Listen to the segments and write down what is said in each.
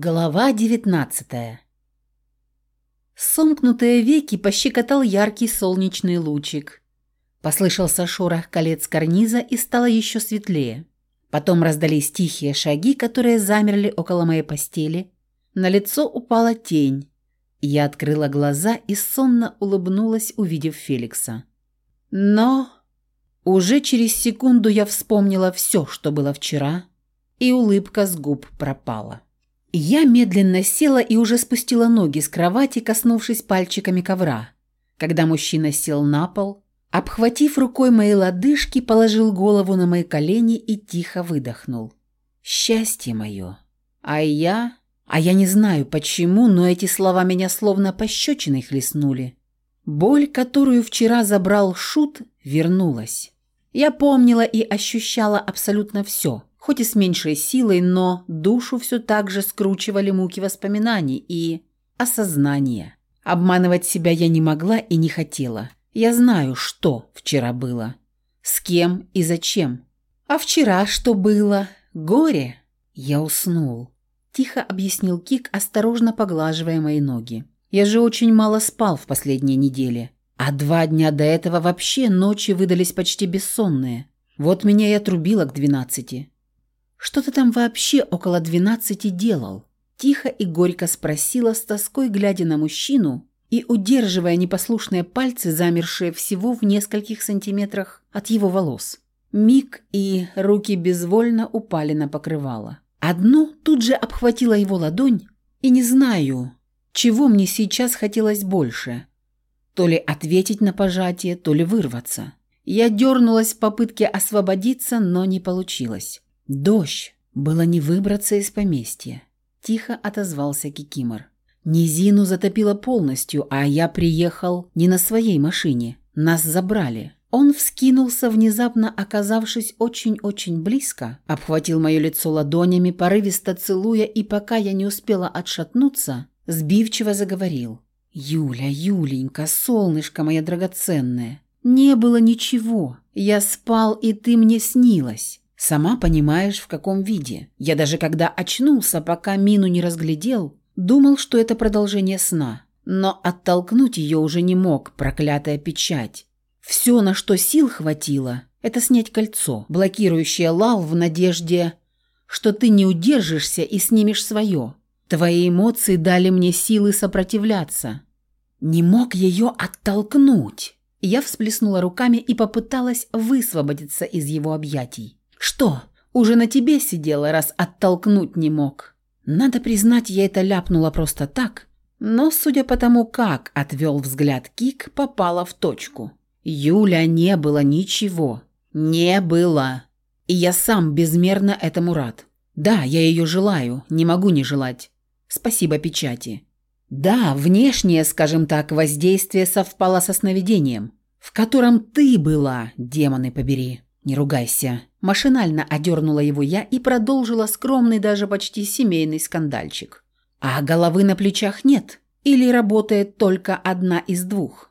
Глава девятнадцатая. Сомкнутые веки пощекотал яркий солнечный лучик. Послышался шорох колец карниза и стало еще светлее. Потом раздались тихие шаги, которые замерли около моей постели. На лицо упала тень. Я открыла глаза и сонно улыбнулась, увидев Феликса. Но уже через секунду я вспомнила все, что было вчера, и улыбка с губ пропала. Я медленно села и уже спустила ноги с кровати, коснувшись пальчиками ковра. Когда мужчина сел на пол, обхватив рукой мои лодыжки, положил голову на мои колени и тихо выдохнул. «Счастье мое!» А я... А я не знаю почему, но эти слова меня словно пощечиной хлестнули. Боль, которую вчера забрал Шут, вернулась. Я помнила и ощущала абсолютно все – хоть и с меньшей силой, но душу все так же скручивали муки воспоминаний и осознания. Обманывать себя я не могла и не хотела. Я знаю, что вчера было, с кем и зачем. А вчера что было? Горе? Я уснул. Тихо объяснил Кик, осторожно поглаживая мои ноги. Я же очень мало спал в последние недели. А два дня до этого вообще ночи выдались почти бессонные. Вот меня и отрубило к двенадцати. «Что ты там вообще около двенадцати делал?» Тихо и горько спросила с тоской, глядя на мужчину и удерживая непослушные пальцы, замершие всего в нескольких сантиметрах от его волос. Миг и руки безвольно упали на покрывало. Одну тут же обхватила его ладонь, и не знаю, чего мне сейчас хотелось больше. То ли ответить на пожатие, то ли вырваться. Я дернулась в попытке освободиться, но не получилось. Дождь. Было не выбраться из поместья. Тихо отозвался Кикимор. Низину затопило полностью, а я приехал не на своей машине. Нас забрали. Он вскинулся, внезапно оказавшись очень-очень близко, обхватил мое лицо ладонями, порывисто целуя, и пока я не успела отшатнуться, сбивчиво заговорил. «Юля, Юленька, солнышко мое драгоценное, не было ничего. Я спал, и ты мне снилась. Сама понимаешь, в каком виде. Я даже когда очнулся, пока мину не разглядел, думал, что это продолжение сна. Но оттолкнуть ее уже не мог, проклятая печать. Все, на что сил хватило, это снять кольцо, блокирующее лав в надежде, что ты не удержишься и снимешь свое. Твои эмоции дали мне силы сопротивляться. Не мог ее оттолкнуть. Я всплеснула руками и попыталась высвободиться из его объятий. «Что, уже на тебе сидела, раз оттолкнуть не мог?» Надо признать, я это ляпнула просто так, но, судя по тому, как отвел взгляд Кик, попала в точку. Юля не было ничего. Не было. И я сам безмерно этому рад. Да, я ее желаю, не могу не желать. Спасибо печати. Да, внешнее, скажем так, воздействие совпало со сновидением, в котором ты была, демоны побери. Не ругайся. Машинально одернула его я и продолжила скромный, даже почти семейный скандальчик. А головы на плечах нет? Или работает только одна из двух?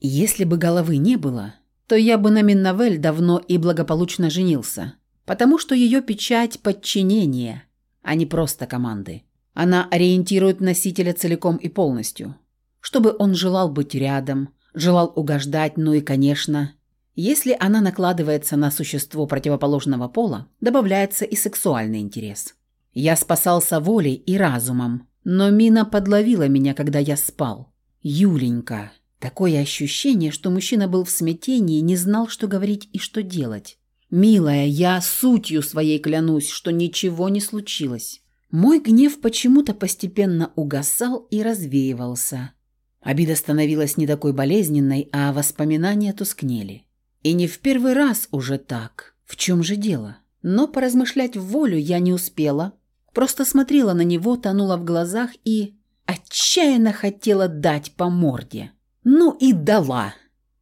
Если бы головы не было, то я бы на Миннавель давно и благополучно женился, потому что ее печать – подчинения, а не просто команды. Она ориентирует носителя целиком и полностью, чтобы он желал быть рядом, желал угождать, ну и, конечно, если она накладывается на существо противоположного пола, добавляется и сексуальный интерес. Я спасался волей и разумом, но Мина подловила меня, когда я спал. Юленька. Такое ощущение, что мужчина был в смятении, не знал, что говорить и что делать. «Милая, я сутью своей клянусь, что ничего не случилось». Мой гнев почему-то постепенно угасал и развеивался. Обида становилась не такой болезненной, а воспоминания тускнели. И не в первый раз уже так. В чем же дело? Но поразмышлять в волю я не успела. Просто смотрела на него, тонула в глазах и отчаянно хотела дать по морде. Ну и дала.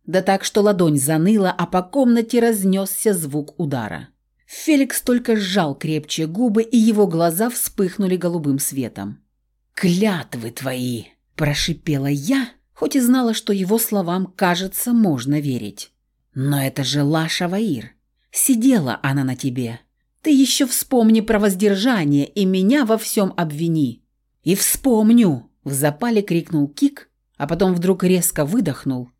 Да так, что ладонь заныла, а по комнате разнесся звук удара. Феликс только сжал крепче губы, и его глаза вспыхнули голубым светом. «Клятвы твои!» – прошипела я, хоть и знала, что его словам, кажется, можно верить. Но это же Лаша Ваир. Сидела она на тебе. Ты еще вспомни про воздержание и меня во всем обвини». «И вспомню!» – в запале крикнул Кик, а потом вдруг резко выдохнул,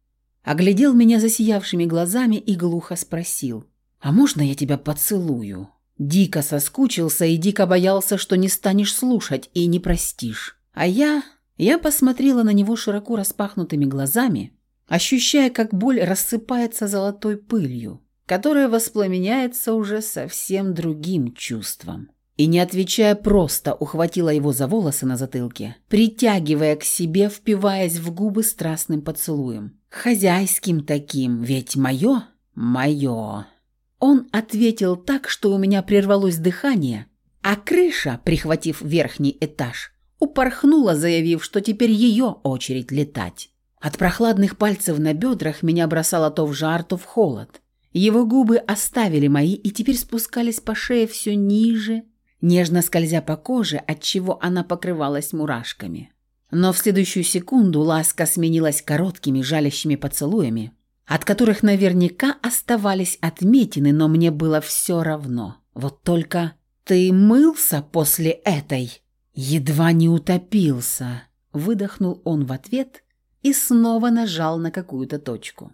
оглядел меня засиявшими глазами и глухо спросил. «А можно я тебя поцелую?» Дико соскучился и дико боялся, что не станешь слушать и не простишь. А я... Я посмотрела на него широко распахнутыми глазами, ощущая, как боль рассыпается золотой пылью, которая воспламеняется уже совсем другим чувством. И, не отвечая, просто ухватила его за волосы на затылке, притягивая к себе, впиваясь в губы страстным поцелуем. Хозяйским таким, ведь мое, мое. Он ответил так, что у меня прервалось дыхание, а крыша, прихватив верхний этаж, упорхнула, заявив, что теперь ее очередь летать. От прохладных пальцев на бедрах меня бросало то в жар, то в холод. Его губы оставили мои и теперь спускались по шее все ниже, нежно скользя по коже, отчего она покрывалась мурашками. Но в следующую секунду ласка сменилась короткими жалящими поцелуями, от которых наверняка оставались отметины, но мне было все равно. Вот только ты мылся после этой? Едва не утопился, выдохнул он в ответ и снова нажал на какую-то точку.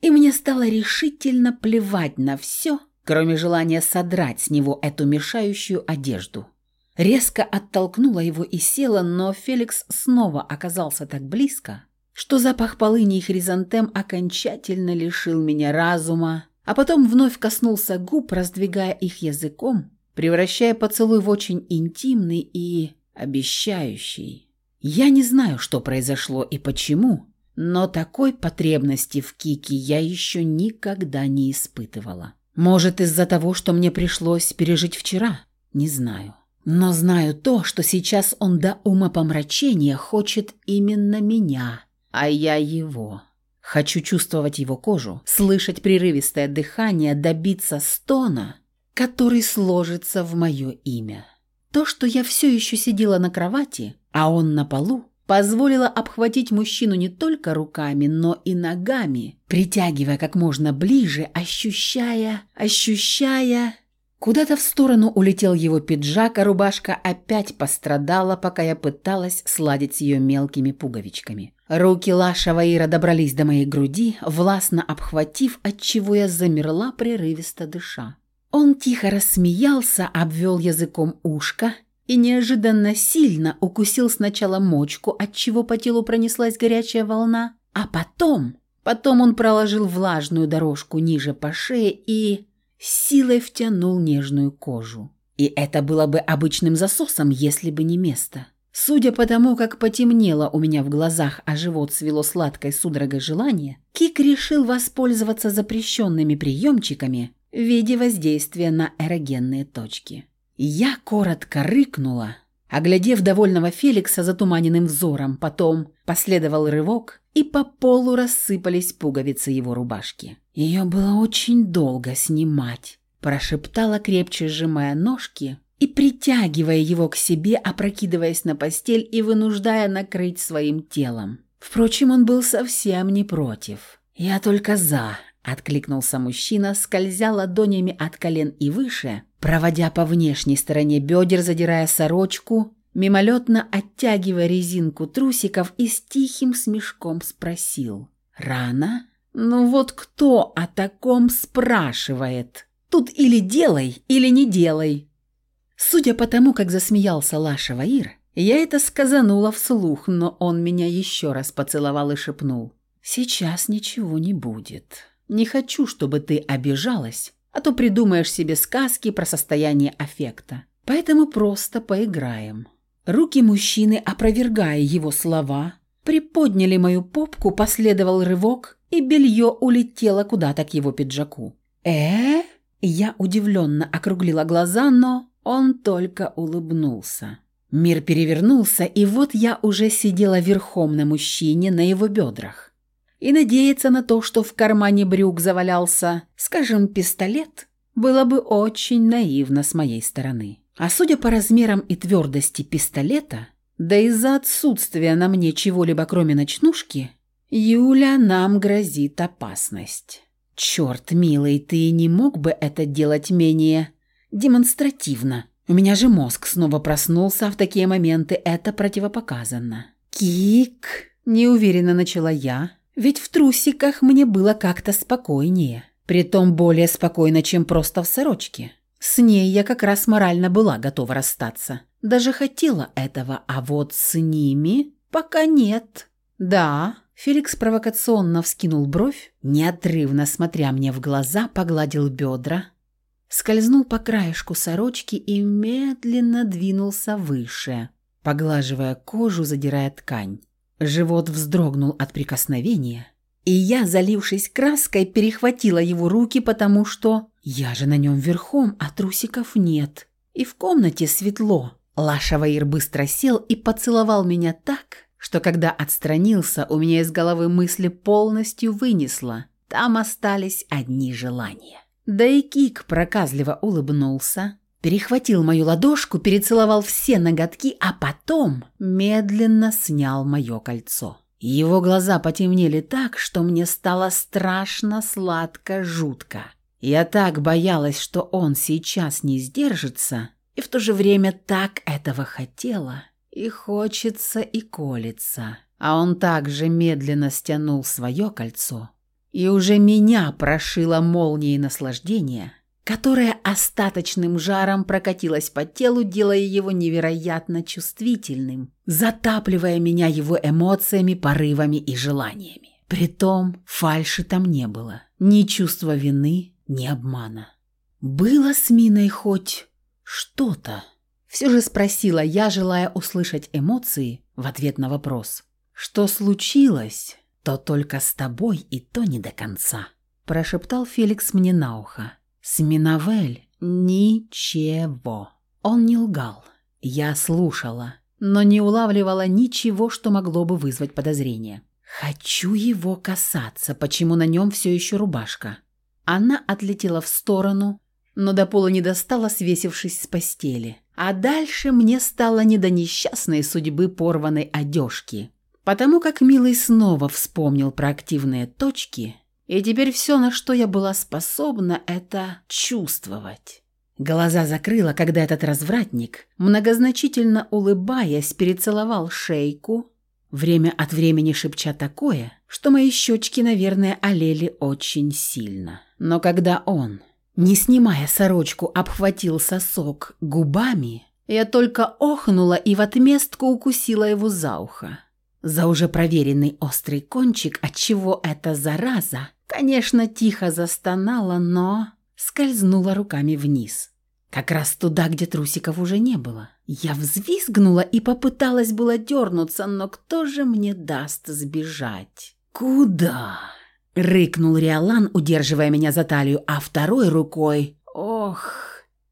И мне стало решительно плевать на все, кроме желания содрать с него эту мешающую одежду. Резко оттолкнула его и села, но Феликс снова оказался так близко, что запах полыни и хризантем окончательно лишил меня разума, а потом вновь коснулся губ, раздвигая их языком, превращая поцелуй в очень интимный и обещающий. Я не знаю, что произошло и почему, но такой потребности в Кике я еще никогда не испытывала. Может, из-за того, что мне пришлось пережить вчера? Не знаю. Но знаю то, что сейчас он до ума помрачения хочет именно меня – а я его. Хочу чувствовать его кожу, слышать прерывистое дыхание, добиться стона, который сложится в мое имя. То, что я все еще сидела на кровати, а он на полу, позволило обхватить мужчину не только руками, но и ногами, притягивая как можно ближе, ощущая, ощущая Куда-то в сторону улетел его пиджак, а рубашка опять пострадала, пока я пыталась сладить с ее мелкими пуговичками. Руки Лаша Ваира добрались до моей груди, властно обхватив, отчего я замерла, прерывисто дыша. Он тихо рассмеялся, обвел языком ушко и неожиданно сильно укусил сначала мочку, отчего по телу пронеслась горячая волна, а потом... Потом он проложил влажную дорожку ниже по шее и силой втянул нежную кожу. И это было бы обычным засосом, если бы не место. Судя по тому, как потемнело у меня в глазах, а живот свело сладкой судорогой желания, Кик решил воспользоваться запрещенными приемчиками в виде воздействия на эрогенные точки. Я коротко рыкнула, оглядев довольного Феликса затуманенным взором, потом последовал рывок, и по полу рассыпались пуговицы его рубашки. Ее было очень долго снимать, прошептала крепче сжимая ножки и притягивая его к себе, опрокидываясь на постель и вынуждая накрыть своим телом. Впрочем, он был совсем не против. «Я только за», — откликнулся мужчина, скользя ладонями от колен и выше, проводя по внешней стороне бедер, задирая сорочку, мимолетно оттягивая резинку трусиков и с тихим смешком спросил. «Рано?» Ну вот кто о таком спрашивает? Тут или делай, или не делай. Судя по тому, как засмеялся Лаша Ваир, я это сказанула вслух, но он меня еще раз поцеловал и шепнул. «Сейчас ничего не будет. Не хочу, чтобы ты обижалась, а то придумаешь себе сказки про состояние аффекта. Поэтому просто поиграем». Руки мужчины, опровергая его слова, приподняли мою попку, последовал рывок, и белье улетело куда-то к его пиджаку. э Я удивленно округлила глаза, но он только улыбнулся. Мир перевернулся, и вот я уже сидела верхом на мужчине на его бедрах. И надеяться на то, что в кармане брюк завалялся, скажем, пистолет, было бы очень наивно с моей стороны. А судя по размерам и твердости пистолета, да из-за отсутствия на мне чего-либо кроме ночнушки, Юля, нам грозит опасность. «Черт, милый, ты не мог бы это делать менее демонстративно? У меня же мозг снова проснулся, а в такие моменты это противопоказано». «Кик!» – неуверенно начала я, ведь в трусиках мне было как-то спокойнее. Притом более спокойно, чем просто в сорочке. С ней я как раз морально была готова расстаться. Даже хотела этого, а вот с ними пока нет. Да, Феликс провокационно вскинул бровь, неотрывно смотря мне в глаза, погладил бедра, скользнул по краешку сорочки и медленно двинулся выше, поглаживая кожу, задирая ткань. Живот вздрогнул от прикосновения, и я, залившись краской, перехватила его руки, потому что я же на нем верхом, а трусиков нет. И в комнате светло. Лаша Ваир быстро сел и поцеловал меня так, что когда отстранился, у меня из головы мысли полностью вынесло. Там остались одни желания. Да и Кик проказливо улыбнулся, перехватил мою ладошку, перецеловал все ноготки, а потом медленно снял мое кольцо. Его глаза потемнели так, что мне стало страшно, сладко, жутко. Я так боялась, что он сейчас не сдержится, и в то же время так этого хотела. И хочется, и колется. А он также медленно стянул свое кольцо. И уже меня прошило молнией наслаждения, которая остаточным жаром прокатилась по телу, делая его невероятно чувствительным, затапливая меня его эмоциями, порывами и желаниями. Притом фальши там не было, ни чувства вины, ни обмана. Было с Миной хоть что-то? Все же спросила я, желая услышать эмоции в ответ на вопрос. «Что случилось, то только с тобой и то не до конца», прошептал Феликс мне на ухо. С Миновель ничего. Он не лгал. Я слушала, но не улавливала ничего, что могло бы вызвать подозрение. Хочу его касаться, почему на нем все еще рубашка. Она отлетела в сторону, но до пола не достала, свесившись с постели. А дальше мне стало не до несчастной судьбы порванной одежки, потому как Милый снова вспомнил про активные точки, и теперь все, на что я была способна, это чувствовать. Глаза закрыла, когда этот развратник, многозначительно улыбаясь, перецеловал шейку, время от времени шепча такое, что мои щечки, наверное, олели очень сильно. Но когда он, не снимая сорочку, обхватил сосок губами, я только охнула и в отместку укусила его за ухо. За уже проверенный острый кончик, отчего эта зараза Конечно, тихо застонала, но скользнула руками вниз. Как раз туда, где трусиков уже не было. Я взвизгнула и попыталась было дернуться, но кто же мне даст сбежать? «Куда?» — рыкнул Риолан, удерживая меня за талию, а второй рукой... «Ох,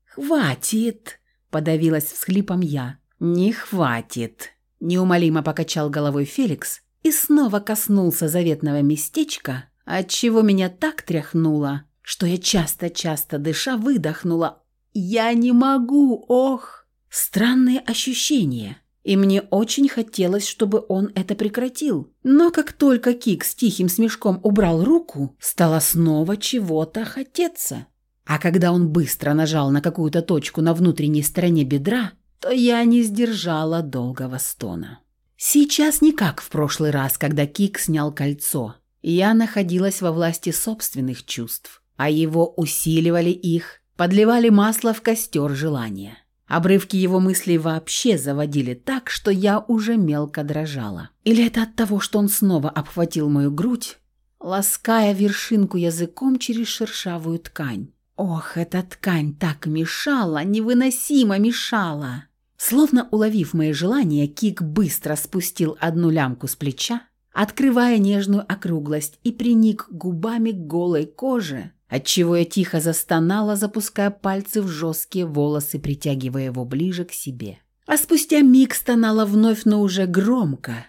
хватит!» — подавилась всхлипом я. «Не хватит!» — неумолимо покачал головой Феликс и снова коснулся заветного местечка, отчего меня так тряхнуло, что я часто-часто дыша выдохнула. «Я не могу, ох!» Странные ощущения, и мне очень хотелось, чтобы он это прекратил. Но как только Кик с тихим смешком убрал руку, стало снова чего-то хотеться. А когда он быстро нажал на какую-то точку на внутренней стороне бедра, то я не сдержала долгого стона. Сейчас не как в прошлый раз, когда Кик снял кольцо. Я находилась во власти собственных чувств, а его усиливали их, подливали масло в костер желания. Обрывки его мыслей вообще заводили так, что я уже мелко дрожала. Или это от того, что он снова обхватил мою грудь, лаская вершинку языком через шершавую ткань. Ох, эта ткань так мешала, невыносимо мешала. Словно уловив мои желания, Кик быстро спустил одну лямку с плеча, открывая нежную округлость, и приник губами к голой коже, отчего я тихо застонала, запуская пальцы в жесткие волосы, притягивая его ближе к себе. А спустя миг стонала вновь, но уже громко,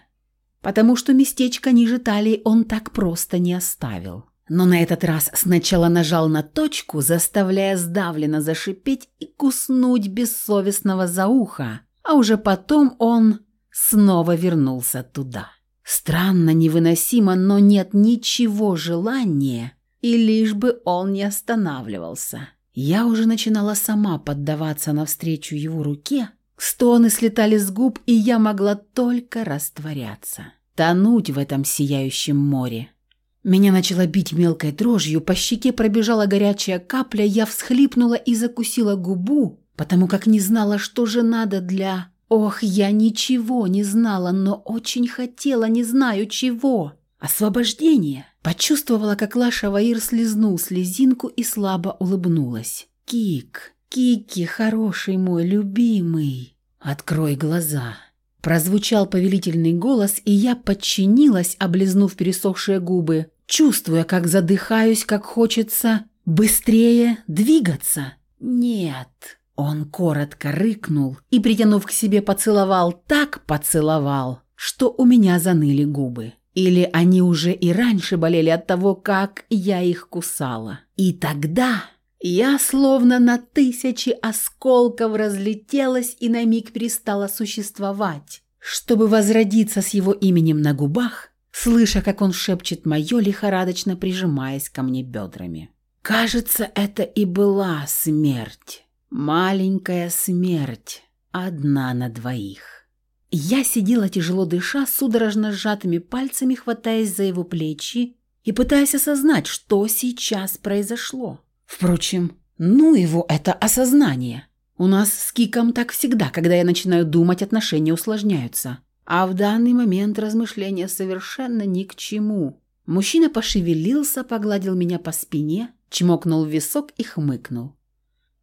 потому что местечко ниже талии он так просто не оставил. Но на этот раз сначала нажал на точку, заставляя сдавленно зашипеть и куснуть бессовестного за ухо, а уже потом он снова вернулся туда. Странно, невыносимо, но нет ничего желания И лишь бы он не останавливался. Я уже начинала сама поддаваться навстречу его руке, стоны слетали с губ, и я могла только растворяться, тонуть в этом сияющем море. Меня начало бить мелкой дрожью, по щеке пробежала горячая капля, я всхлипнула и закусила губу, потому как не знала, что же надо для... Ох, я ничего не знала, но очень хотела, не знаю чего. Освобождение. Почувствовала, как Лаша Ваир слезнул слезинку и слабо улыбнулась. «Кик, Кики, хороший мой, любимый, открой глаза». Прозвучал повелительный голос, и я подчинилась, облизнув пересохшие губы, чувствуя, как задыхаюсь, как хочется быстрее двигаться. «Нет». Он коротко рыкнул и, притянув к себе, поцеловал, так поцеловал, что у меня заныли губы. Или они уже и раньше болели от того, как я их кусала. И тогда я словно на тысячи осколков разлетелась и на миг перестала существовать, чтобы возродиться с его именем на губах, слыша, как он шепчет мое, лихорадочно прижимаясь ко мне бедрами. Кажется, это и была смерть. Маленькая смерть. Одна на двоих. Я сидела тяжело дыша, судорожно сжатыми пальцами хватаясь за его плечи и пытаясь осознать, что сейчас произошло. Впрочем, ну его это осознание. У нас с Киком так всегда, когда я начинаю думать, отношения усложняются. А в данный момент размышления совершенно ни к чему. Мужчина пошевелился, погладил меня по спине, чмокнул в висок и хмыкнул.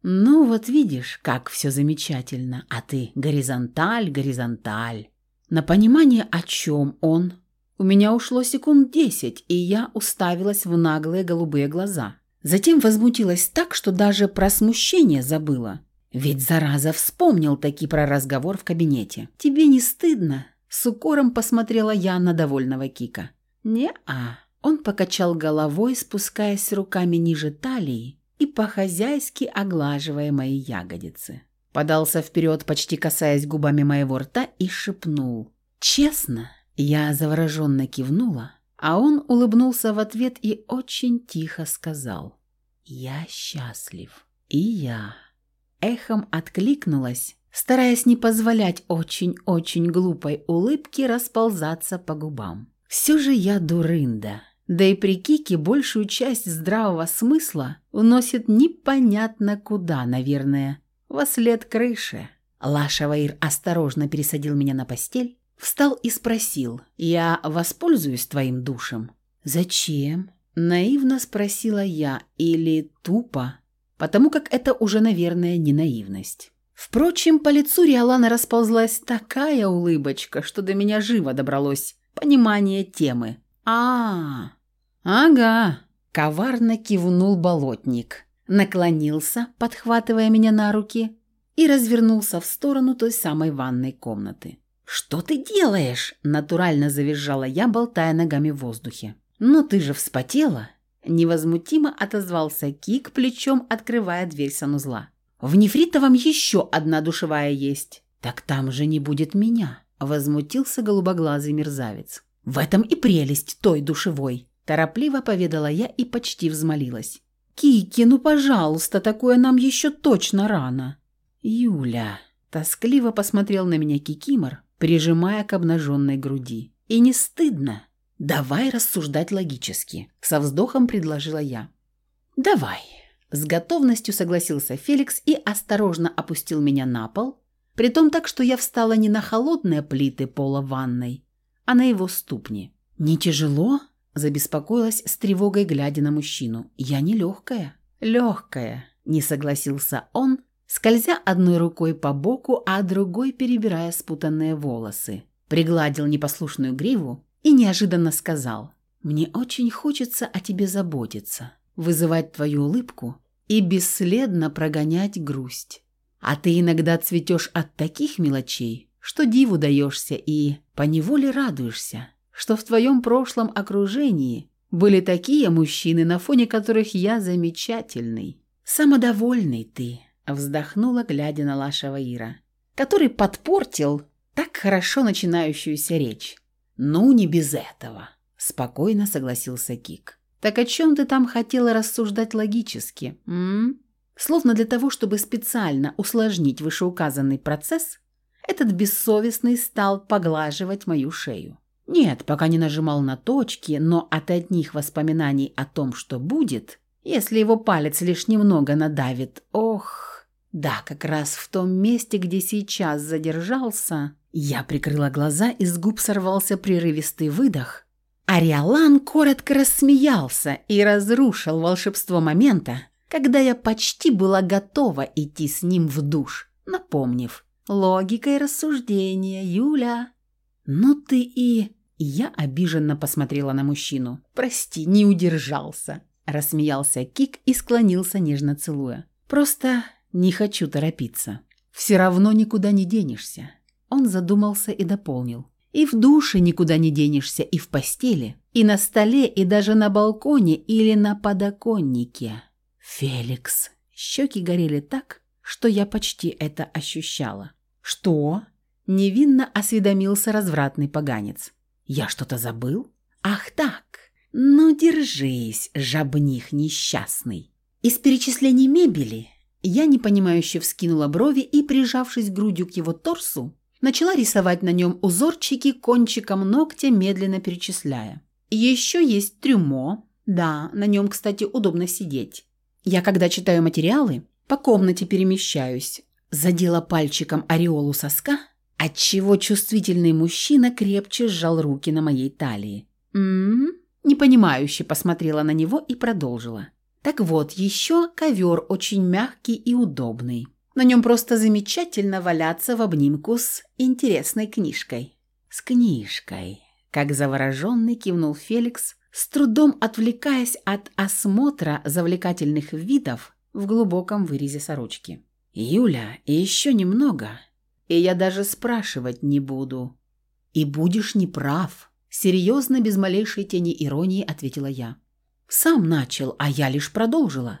«Ну вот видишь, как все замечательно, а ты горизонталь, горизонталь». На понимание, о чем он, у меня ушло секунд десять, и я уставилась в наглые голубые глаза. Затем возмутилась так, что даже про смущение забыла. Ведь зараза вспомнил таки про разговор в кабинете. «Тебе не стыдно?» С укором посмотрела я на довольного Кика. «Не-а». Он покачал головой, спускаясь руками ниже талии, и по-хозяйски оглаживая мои ягодицы. Подался вперед, почти касаясь губами моего рта, и шепнул. «Честно?» Я завороженно кивнула, а он улыбнулся в ответ и очень тихо сказал. «Я счастлив». «И я». Эхом откликнулась, стараясь не позволять очень-очень глупой улыбке расползаться по губам. «Все же я дурында, да и при Кике большую часть здравого смысла уносит непонятно куда, наверное, во след крыши. Лаша Ваир осторожно пересадил меня на постель, встал и спросил, «Я воспользуюсь твоим душем?» «Зачем?» – наивно спросила я, или тупо, потому как это уже, наверное, не наивность. Впрочем, по лицу Риолана расползлась такая улыбочка, что до меня живо добралось понимание темы. а, -а, -а «Ага», – коварно кивнул болотник. Наклонился, подхватывая меня на руки, и развернулся в сторону той самой ванной комнаты. «Что ты делаешь?» – натурально завизжала я, болтая ногами в воздухе. «Но ты же вспотела!» – невозмутимо отозвался Кик, плечом открывая дверь санузла. «В нефритовом еще одна душевая есть». «Так там же не будет меня», – возмутился голубоглазый мерзавец. «В этом и прелесть той душевой. Торопливо поведала я и почти взмолилась. «Кики, ну, пожалуйста, такое нам еще точно рано». «Юля», – тоскливо посмотрел на меня Кикимор, прижимая к обнаженной груди. «И не стыдно? Давай рассуждать логически», – со вздохом предложила я. «Давай». С готовностью согласился Феликс и осторожно опустил меня на пол, притом так, что я встала не на холодные плиты пола ванной, а на его ступни. «Не тяжело?» Забеспокоилась с тревогой, глядя на мужчину. «Я не легкая». «Легкая», – не согласился он, скользя одной рукой по боку, а другой перебирая спутанные волосы. Пригладил непослушную гриву и неожиданно сказал. «Мне очень хочется о тебе заботиться, вызывать твою улыбку и бесследно прогонять грусть. А ты иногда цветешь от таких мелочей, что диву даешься и поневоле радуешься что в твоем прошлом окружении были такие мужчины, на фоне которых я замечательный. Самодовольный ты, вздохнула, глядя на Лашего Ира, который подпортил так хорошо начинающуюся речь. Ну, не без этого, спокойно согласился Кик. Так о чем ты там хотела рассуждать логически, м? Словно для того, чтобы специально усложнить вышеуказанный процесс, этот бессовестный стал поглаживать мою шею. Нет, пока не нажимал на точки, но от одних воспоминаний о том, что будет, если его палец лишь немного надавит, ох... Да, как раз в том месте, где сейчас задержался, я прикрыла глаза, и с губ сорвался прерывистый выдох. Ариалан коротко рассмеялся и разрушил волшебство момента, когда я почти была готова идти с ним в душ, напомнив. Логика и рассуждение, Юля. Ну ты и... Я обиженно посмотрела на мужчину. «Прости, не удержался», – рассмеялся Кик и склонился, нежно целуя. «Просто не хочу торопиться. Все равно никуда не денешься». Он задумался и дополнил. «И в душе никуда не денешься, и в постели, и на столе, и даже на балконе или на подоконнике». «Феликс». Щеки горели так, что я почти это ощущала. «Что?» – невинно осведомился развратный поганец. «Я что-то забыл?» «Ах так! Ну, держись, жабних несчастный!» Из перечислений мебели я непонимающе вскинула брови и, прижавшись грудью к его торсу, начала рисовать на нем узорчики кончиком ногтя, медленно перечисляя. Еще есть трюмо. Да, на нем, кстати, удобно сидеть. Я, когда читаю материалы, по комнате перемещаюсь, задела пальчиком ореолу соска, отчего чувствительный мужчина крепче сжал руки на моей талии. «М-м-м?» непонимающе посмотрела на него и продолжила. «Так вот, еще ковер очень мягкий и удобный. На нем просто замечательно валяться в обнимку с интересной книжкой». «С книжкой», – как завороженный кивнул Феликс, с трудом отвлекаясь от осмотра завлекательных видов в глубоком вырезе сорочки. «Юля, еще немного, и я даже спрашивать не буду». «И будешь неправ», — серьезно, без малейшей тени иронии ответила я. «Сам начал, а я лишь продолжила.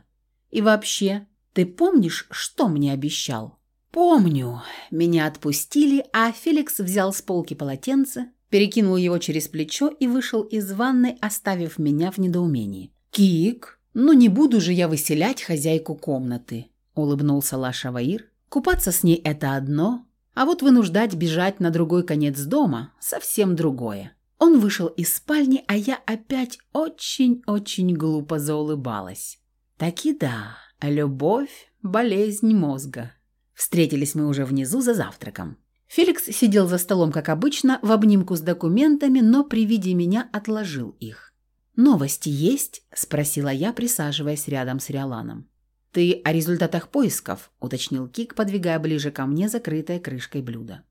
И вообще, ты помнишь, что мне обещал?» «Помню». Меня отпустили, а Феликс взял с полки полотенце, перекинул его через плечо и вышел из ванной, оставив меня в недоумении. «Кик, ну не буду же я выселять хозяйку комнаты улыбнулся Лашаваир. Купаться с ней это одно, а вот вынуждать бежать на другой конец дома совсем другое. Он вышел из спальни, а я опять очень-очень глупо заулыбалась. Таки да, любовь – болезнь мозга. Встретились мы уже внизу за завтраком. Феликс сидел за столом, как обычно, в обнимку с документами, но при виде меня отложил их. «Новости есть?» – спросила я, присаживаясь рядом с Риоланом. «Ты о результатах поисков», – уточнил Кик, подвигая ближе ко мне закрытое крышкой блюдо.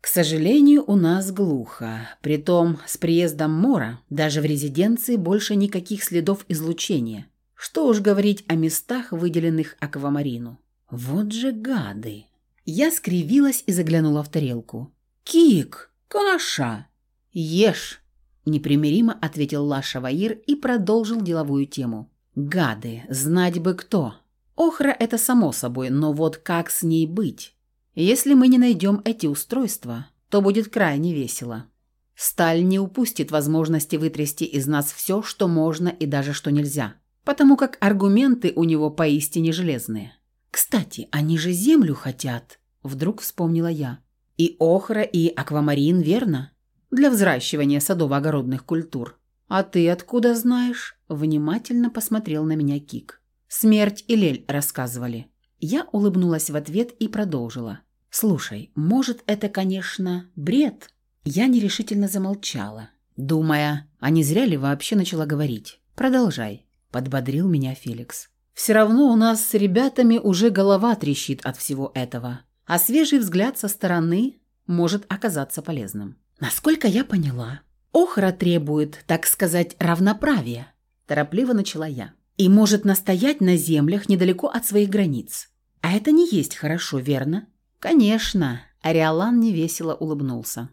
«К сожалению, у нас глухо. Притом, с приездом Мора даже в резиденции больше никаких следов излучения. Что уж говорить о местах, выделенных аквамарину. Вот же гады!» Я скривилась и заглянула в тарелку. «Кик! Каша!» «Ешь!» – непримиримо ответил Лаша Ваир и продолжил деловую тему. «Гады! Знать бы кто!» Охра – это само собой, но вот как с ней быть? Если мы не найдем эти устройства, то будет крайне весело. Сталь не упустит возможности вытрясти из нас все, что можно и даже что нельзя, потому как аргументы у него поистине железные. «Кстати, они же землю хотят», – вдруг вспомнила я. «И охра, и аквамарин, верно? Для взращивания садово-огородных культур. А ты откуда знаешь?» – внимательно посмотрел на меня Кик. Смерть и Лель рассказывали. Я улыбнулась в ответ и продолжила. «Слушай, может, это, конечно, бред?» Я нерешительно замолчала, думая, а не зря ли вообще начала говорить. «Продолжай», – подбодрил меня Феликс. «Все равно у нас с ребятами уже голова трещит от всего этого, а свежий взгляд со стороны может оказаться полезным». Насколько я поняла, Охра требует, так сказать, равноправия, торопливо начала я и может настоять на землях недалеко от своих границ. А это не есть хорошо, верно? Конечно, Ариалан невесело улыбнулся.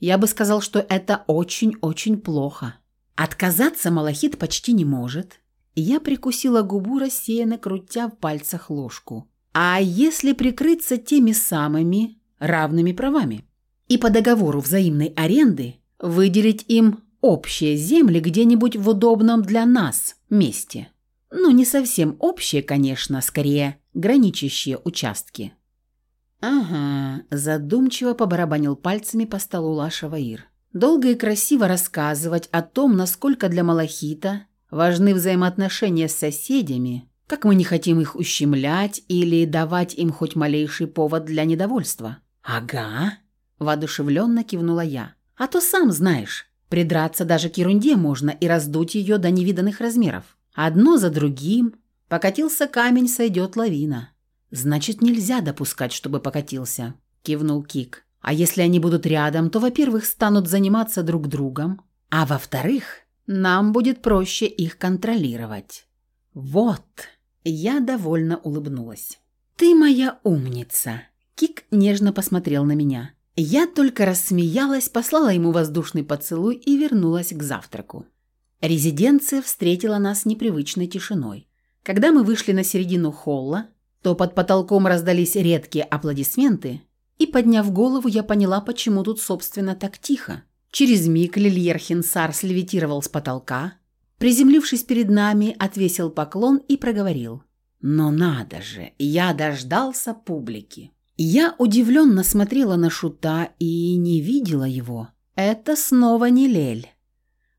Я бы сказал, что это очень-очень плохо. Отказаться Малахит почти не может. Я прикусила губу, рассеянно крутя в пальцах ложку. А если прикрыться теми самыми равными правами? И по договору взаимной аренды выделить им общие земли где-нибудь в удобном для нас месте. Ну, не совсем общие, конечно, скорее граничащие участки. «Ага», – задумчиво побарабанил пальцами по столу Лаша Ваир. «Долго и красиво рассказывать о том, насколько для Малахита важны взаимоотношения с соседями, как мы не хотим их ущемлять или давать им хоть малейший повод для недовольства». «Ага», – воодушевленно кивнула я. «А то сам знаешь, придраться даже к ерунде можно и раздуть ее до невиданных размеров. Одно за другим. Покатился камень, сойдет лавина». «Значит, нельзя допускать, чтобы покатился», – кивнул Кик. «А если они будут рядом, то, во-первых, станут заниматься друг другом, а во-вторых, нам будет проще их контролировать». «Вот», – я довольно улыбнулась. «Ты моя умница», – Кик нежно посмотрел на меня. Я только рассмеялась, послала ему воздушный поцелуй и вернулась к завтраку. Резиденция встретила нас непривычной тишиной. Когда мы вышли на середину холла, то под потолком раздались редкие аплодисменты, и, подняв голову, я поняла, почему тут, собственно, так тихо. Через миг Лильер Хинсар слевитировал с потолка, приземлившись перед нами, отвесил поклон и проговорил. «Но надо же, я дождался публики». Я удивленно смотрела на Шута и не видела его. Это снова не Лель.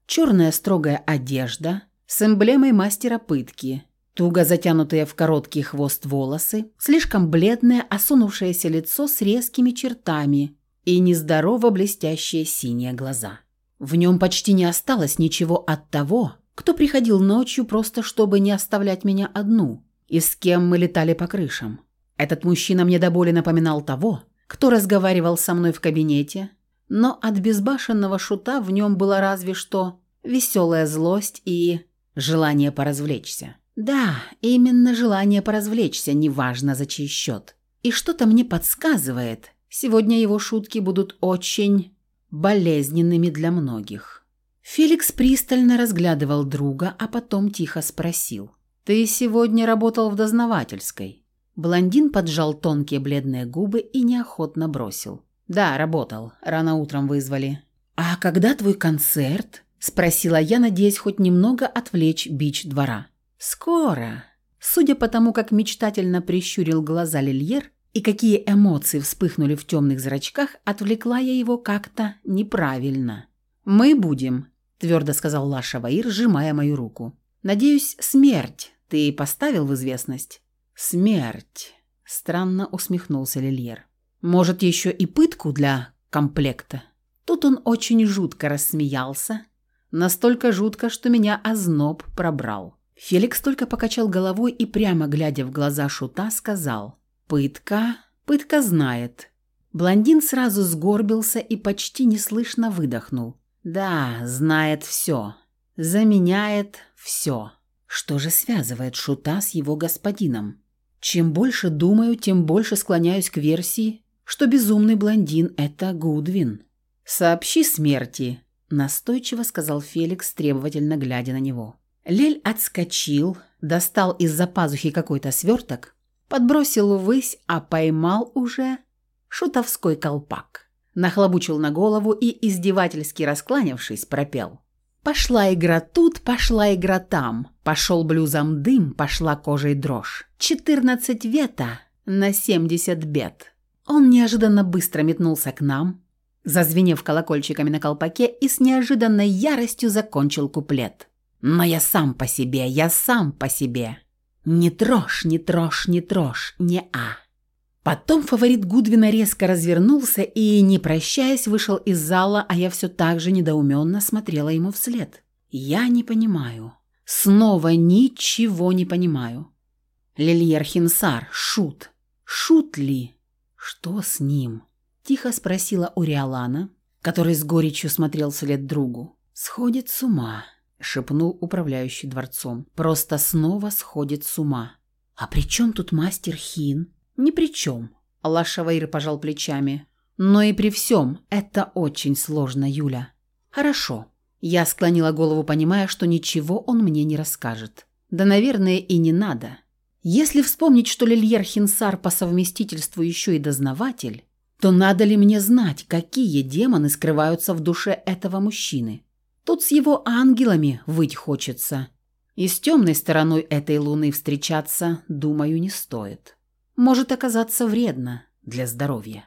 Черная строгая одежда с эмблемой мастера пытки – Туго затянутые в короткий хвост волосы, слишком бледное, осунувшееся лицо с резкими чертами и нездорово блестящие синие глаза. В нем почти не осталось ничего от того, кто приходил ночью просто чтобы не оставлять меня одну, и с кем мы летали по крышам. Этот мужчина мне до боли напоминал того, кто разговаривал со мной в кабинете, но от безбашенного шута в нем была разве что веселая злость и желание поразвлечься. Да, именно желание поразвлечься, неважно за чей счет. И что-то мне подсказывает, сегодня его шутки будут очень болезненными для многих. Феликс пристально разглядывал друга, а потом тихо спросил. «Ты сегодня работал в дознавательской?» Блондин поджал тонкие бледные губы и неохотно бросил. «Да, работал. Рано утром вызвали». «А когда твой концерт?» – спросила я, надеясь хоть немного отвлечь бич двора. «Скоро». Судя по тому, как мечтательно прищурил глаза Лильер и какие эмоции вспыхнули в темных зрачках, отвлекла я его как-то неправильно. «Мы будем», – твердо сказал Лаша Ваир, сжимая мою руку. «Надеюсь, смерть ты поставил в известность?» «Смерть», – странно усмехнулся Лильер. «Может, еще и пытку для комплекта?» Тут он очень жутко рассмеялся, настолько жутко, что меня озноб пробрал. Феликс только покачал головой и, прямо глядя в глаза Шута, сказал «Пытка, пытка знает». Блондин сразу сгорбился и почти неслышно выдохнул. «Да, знает все. Заменяет все». Что же связывает Шута с его господином? Чем больше думаю, тем больше склоняюсь к версии, что безумный блондин – это Гудвин. «Сообщи смерти», – настойчиво сказал Феликс, требовательно глядя на него. Лель отскочил, достал из-за пазухи какой-то сверток, подбросил ввысь, а поймал уже шутовской колпак. Нахлобучил на голову и, издевательски раскланявшись, пропел. «Пошла игра тут, пошла игра там, пошел блюзом дым, пошла кожей дрожь. Четырнадцать вета на семьдесят бед». Он неожиданно быстро метнулся к нам, зазвенев колокольчиками на колпаке и с неожиданной яростью закончил куплет. Но я сам по себе, я сам по себе. Не трожь, не трожь, не трожь, не а. Потом фаворит Гудвина резко развернулся и, не прощаясь, вышел из зала, а я все так же недоуменно смотрела ему вслед. Я не понимаю. Снова ничего не понимаю. Лильер Хинсар, шут. Шут ли? Что с ним? Тихо спросила Уриалана, который с горечью смотрел вслед другу. Сходит с ума. – шепнул управляющий дворцом. «Просто снова сходит с ума». «А при чем тут мастер Хин?» «Ни при чем», – Лашаваир пожал плечами. «Но и при всем это очень сложно, Юля». «Хорошо». Я склонила голову, понимая, что ничего он мне не расскажет. Да, наверное, и не надо. Если вспомнить, что Лильер Хинсар по совместительству еще и дознаватель, то надо ли мне знать, какие демоны скрываются в душе этого мужчины? Тут с его ангелами выть хочется. И с темной стороной этой луны встречаться, думаю, не стоит. Может оказаться вредно для здоровья.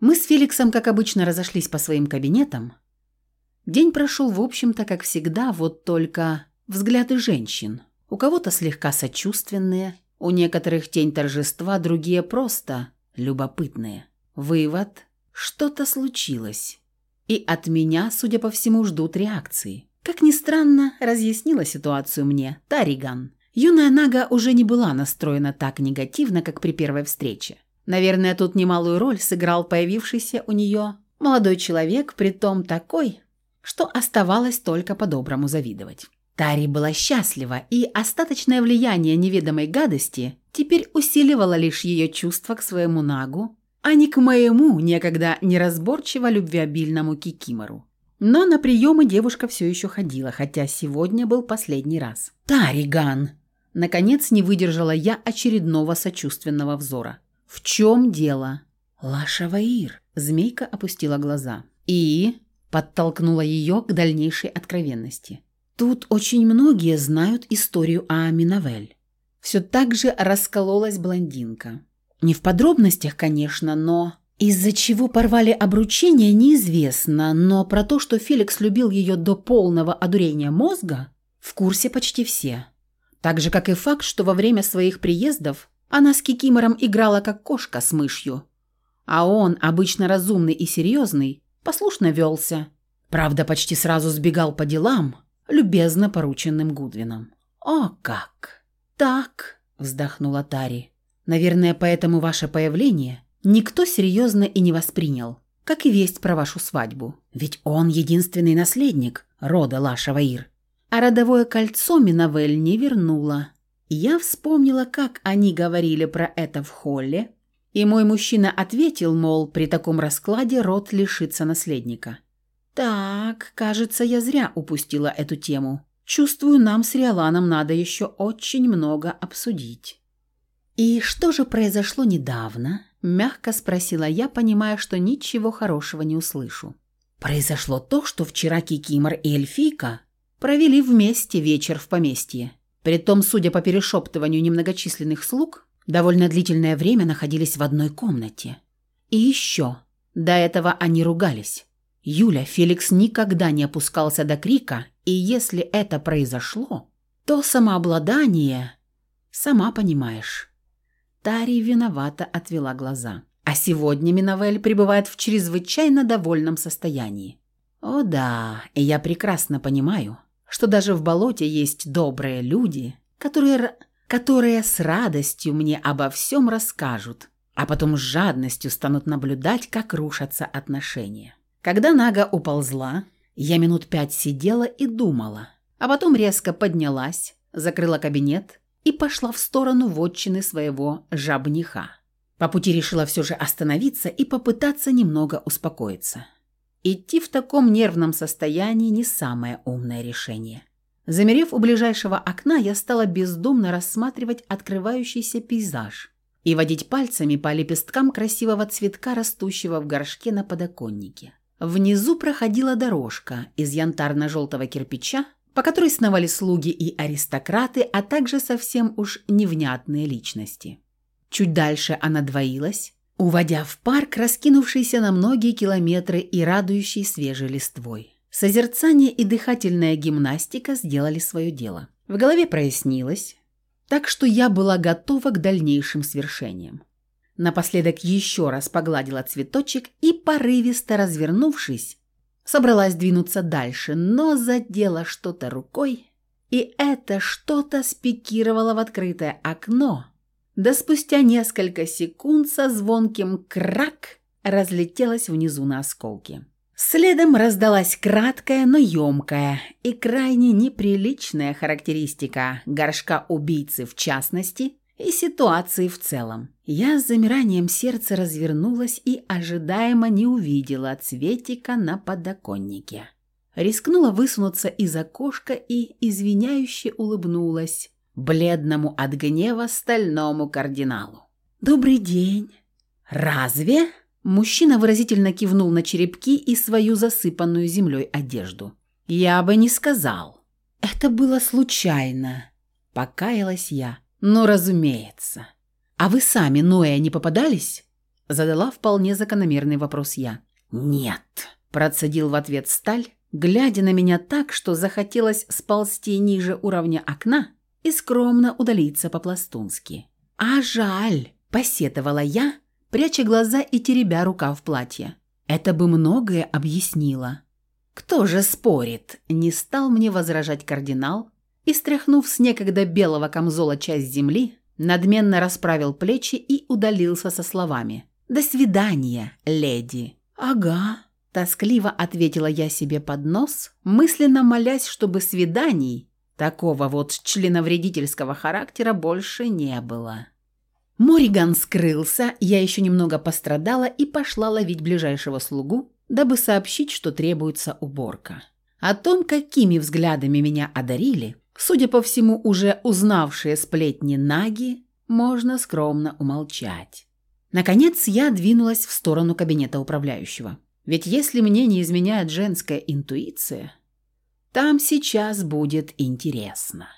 Мы с Феликсом, как обычно, разошлись по своим кабинетам. День прошел, в общем-то, как всегда, вот только взгляды женщин. У кого-то слегка сочувственные, у некоторых тень торжества, другие просто любопытные. Вывод – что-то случилось. И от меня, судя по всему, ждут реакции. Как ни странно, разъяснила ситуацию мне Тариган. Юная Нага уже не была настроена так негативно, как при первой встрече. Наверное, тут немалую роль сыграл появившийся у нее молодой человек, притом такой, что оставалось только по-доброму завидовать. Тари была счастлива, и остаточное влияние неведомой гадости теперь усиливало лишь ее чувство к своему Нагу, а не к моему, некогда неразборчиво любвеобильному Кикимору. Но на приемы девушка все еще ходила, хотя сегодня был последний раз. «Тариган!» Наконец не выдержала я очередного сочувственного взора. «В чем дело?» «Лашаваир!» Змейка опустила глаза. «И?» Подтолкнула ее к дальнейшей откровенности. «Тут очень многие знают историю о Аминавель». Все так же раскололась блондинка. Не в подробностях, конечно, но... Из-за чего порвали обручение, неизвестно, но про то, что Феликс любил ее до полного одурения мозга, в курсе почти все. Так же, как и факт, что во время своих приездов она с Кикимором играла как кошка с мышью. А он, обычно разумный и серьезный, послушно велся. Правда, почти сразу сбегал по делам, любезно порученным Гудвином. «О как!» «Так», — вздохнула Тари. «Наверное, поэтому ваше появление никто серьезно и не воспринял, как и весть про вашу свадьбу. Ведь он единственный наследник рода Лашаваир. А родовое кольцо Минавель не вернула. Я вспомнила, как они говорили про это в холле, и мой мужчина ответил, мол, при таком раскладе род лишится наследника. Так, кажется, я зря упустила эту тему. Чувствую, нам с Риоланом надо еще очень много обсудить. «И что же произошло недавно?» – мягко спросила я, понимая, что ничего хорошего не услышу. «Произошло то, что вчера Кикимор и Эльфийка провели вместе вечер в поместье. Притом, судя по перешептыванию немногочисленных слуг, довольно длительное время находились в одной комнате. И еще. До этого они ругались. Юля, Феликс никогда не опускался до крика, и если это произошло, то самообладание... Сама понимаешь. Тари виновато отвела глаза. А сегодня Миновель пребывает в чрезвычайно довольном состоянии. О да, и я прекрасно понимаю, что даже в болоте есть добрые люди, которые которые с радостью мне обо всем расскажут, а потом с жадностью станут наблюдать, как рушатся отношения. Когда Нага уползла, я минут пять сидела и думала, а потом резко поднялась, закрыла кабинет и пошла в сторону вотчины своего жабниха. По пути решила все же остановиться и попытаться немного успокоиться. Идти в таком нервном состоянии не самое умное решение. Замерев у ближайшего окна, я стала бездумно рассматривать открывающийся пейзаж и водить пальцами по лепесткам красивого цветка, растущего в горшке на подоконнике. Внизу проходила дорожка из янтарно-желтого кирпича, по которой сновали слуги и аристократы, а также совсем уж невнятные личности. Чуть дальше она двоилась, уводя в парк, раскинувшийся на многие километры и радующий свежей листвой. Созерцание и дыхательная гимнастика сделали свое дело. В голове прояснилось, так что я была готова к дальнейшим свершениям. Напоследок еще раз погладила цветочек и, порывисто развернувшись, собралась двинуться дальше, но задела что-то рукой, и это что-то спикировало в открытое окно, да спустя несколько секунд со звонким «крак» разлетелось внизу на осколки. Следом раздалась краткая, но емкая и крайне неприличная характеристика горшка убийцы в частности и ситуации в целом. Я с замиранием сердца развернулась и ожидаемо не увидела цветика на подоконнике. Рискнула высунуться из окошка и извиняюще улыбнулась бледному от гнева стальному кардиналу. «Добрый день!» «Разве?» Мужчина выразительно кивнул на черепки и свою засыпанную землей одежду. «Я бы не сказал. Это было случайно», – покаялась я. «Ну, разумеется. А вы сами, Ноя, не попадались?» Задала вполне закономерный вопрос я. «Нет», – процедил в ответ Сталь, глядя на меня так, что захотелось сползти ниже уровня окна и скромно удалиться по-пластунски. «А жаль», – посетовала я, пряча глаза и теребя рукав платья. «Это бы многое объяснило». «Кто же спорит?» – не стал мне возражать кардинал и, стряхнув с некогда белого камзола часть земли, надменно расправил плечи и удалился со словами «До свидания, леди». «Ага», – тоскливо ответила я себе под нос, мысленно молясь, чтобы свиданий, такого вот членовредительского характера, больше не было. Мориган скрылся, я еще немного пострадала и пошла ловить ближайшего слугу, дабы сообщить, что требуется уборка. О том, какими взглядами меня одарили, судя по всему, уже узнавшие сплетни Наги, можно скромно умолчать. Наконец я двинулась в сторону кабинета управляющего. Ведь если мне не изменяет женская интуиция, там сейчас будет интересно.